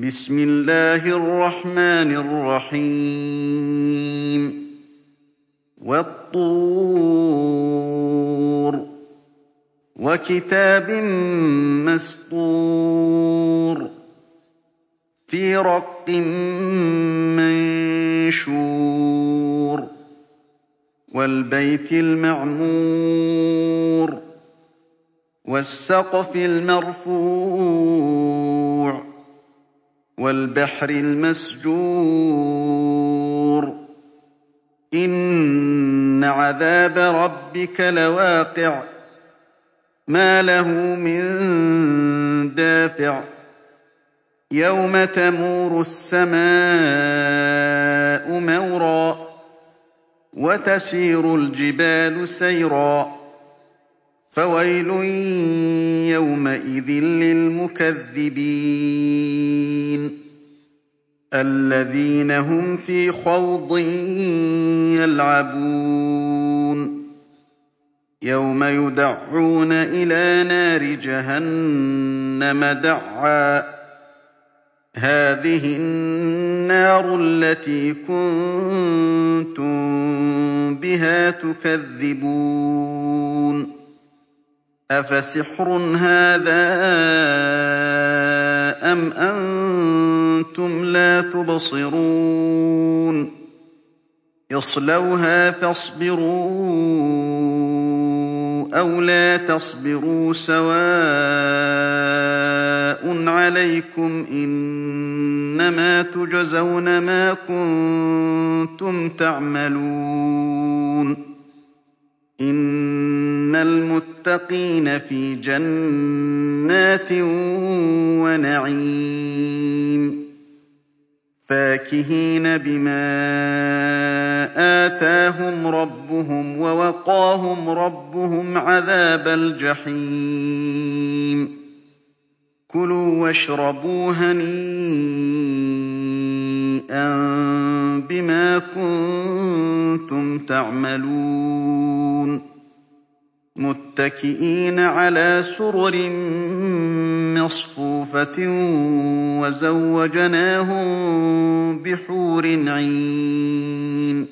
بِسْمِ اللَّهِ الرَّحْمَٰنِ الرَّحِيمِ. وَالطُّورِ. وَكِتَابٍ مَّسْطُورٍ. فِي رَقٍّ مَّنشُورٍ. وَالْبَيْتِ الْمَعْمُورِ. وَالسَّقْفِ الْمَرْفُوعِ. وَالْبَحْرِ الْمَسْجُورِ. إِنَّ عَذَابَ رَبِّكَ لَوَاقِعٌ. مَّا لَهُ مِن دَافِعٍ. يَوْمَ تَمُورُ السَّمَاءُ مَوْرًا. وَتَسِيرُ الْجِبَالُ سَيْرًا. فَوَيْلٌ يَوْمَئِذٍ لِّلْمُكَذِّبِينَ. الَّذِينَ هُمْ فِي خَوْضٍ يَلْعَبُونَ. يَوْمَ يُدَعُّونَ إِلَىٰ نَارِ جَهَنَّمَ دَعًّا. هَٰذِهِ النَّارُ الَّتِي كُنتُم بِهَا تُكَذِّبُونَ. أَفَسِحْرٌ هَٰذَا أَمْ أَنتُمْ لَا تُبْصِرُونَ. اصْلَوْهَا فَاصْبِرُوا أَوْ لَا تَصْبِرُوا سَوَاءٌ عَلَيْكُمْ ۖ إِنَّمَا تُجْزَوْنَ مَا كُنتُمْ تَعْمَلُونَ. إِنَّ الْمُتَّقِينَ فِي جَنَّاتٍ وَنَعِيمٍ. فَاكِهِينَ بِمَا آتَاهُمْ رَبُّهُمْ وَوَقَاهُمْ رَبُّهُمْ عَذَابَ الْجَحِيمِ كُلُوا وَاشْرَبُوا هَنِيئًا بِمَا كُنتُمْ تَعْمَلُونَ مُتَّكِئِينَ عَلَىٰ سُرُرٍ مَّصْفُوفَةٍ وَزَوَّجْنَاهُم بِحُورٍ عِينٍ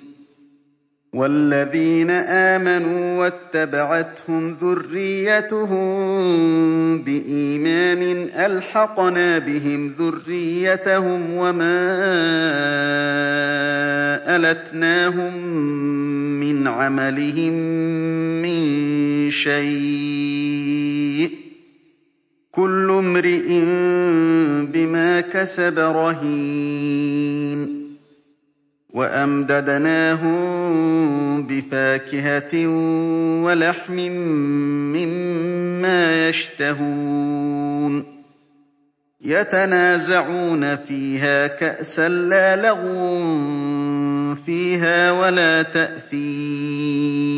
وَالَّذِينَ آمَنُوا وَاتَّبَعَتْهُمْ ذُرِّيَّتُهُم بِإِيمَانٍ أَلْحَقْنَا بِهِمْ ذُرِّيَّتَهُمْ وَمَا أَلَتْنَاهُم مِّنْ عَمَلِهِم مِّن شَيْءٍ ۚ كُلُّ امْرِئٍ بِمَا كَسَبَ رَهِينٌ وَأَمْدَدْنَاهُم بِفَاكِهَةٍ وَلَحْمٍ مِّمَّا يَشْتَهُونَ يَتَنَازَعُونَ فِيهَا كَأْسًا لَّا لَغْوٌ فِيهَا وَلَا تَأْثِيمٌ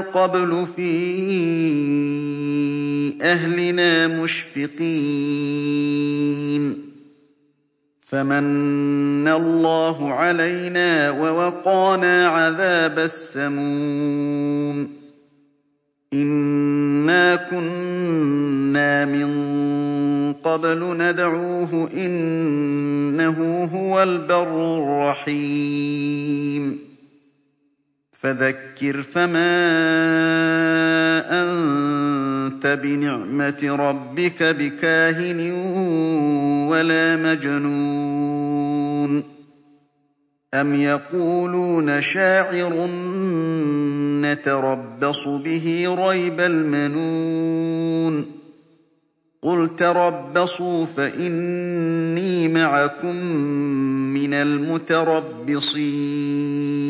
قَبْلُ فِي أَهْلِنَا مُشْفِقِينَ. فَمَنَّ اللَّهُ عَلَيْنَا وَوَقَانَا عَذَابَ السَّمُومِ. إِنَّا كُنَّا مِن قَبْلُ نَدْعُوهُ ۖ إِنَّهُ هُوَ الْبَرُّ الرَّحِيمُ. فَذَكِّرْ فَمَا أَنتَ بِنِعْمَةِ رَبِّكَ بِكَاهِنٍ وَلَا مَجْنُونٍ. أَمْ يَقُولُونَ شَاعِرٌ نَّتَرَبَّصُ بِهِ رَيْبَ الْمَنُونِ. قُلْ تَرَبَّصُوا فَإِنِّي مَعَكُم مِّنَ الْمُتَرَبِّصِينَ.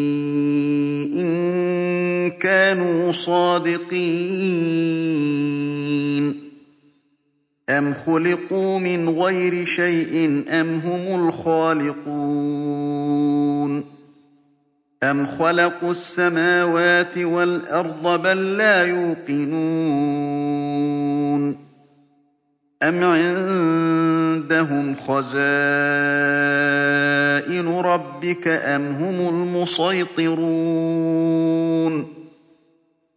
صَادِقِينَ. أَمْ خُلِقُوا مِنْ غَيْرِ شَيْءٍ أَمْ هُمُ الْخَالِقُونَ؟ أَمْ خَلَقُوا السَّمَاوَاتِ وَالْأَرْضَ بَل لَّا يُوقِنُونَ؟ أَمْ عِندَهُمْ خَزَائِنُ رَبِّكَ أَمْ هُمُ الْمُصَيْطِرُونَ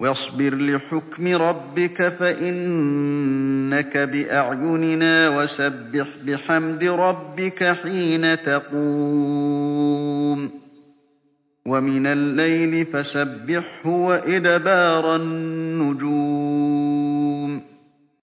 وَاصْبِرْ لِحُكْمِ رَبِّكَ فَإِنَّكَ بِأَعْيُنِنَا وَسَبِّحْ بِحَمْدِ رَبِّكَ حِينَ تَقُومُ. وَمِنَ اللَّيْلِ فَسَبِّحْهُ وَإِدْبَارَ النُّجُومِ.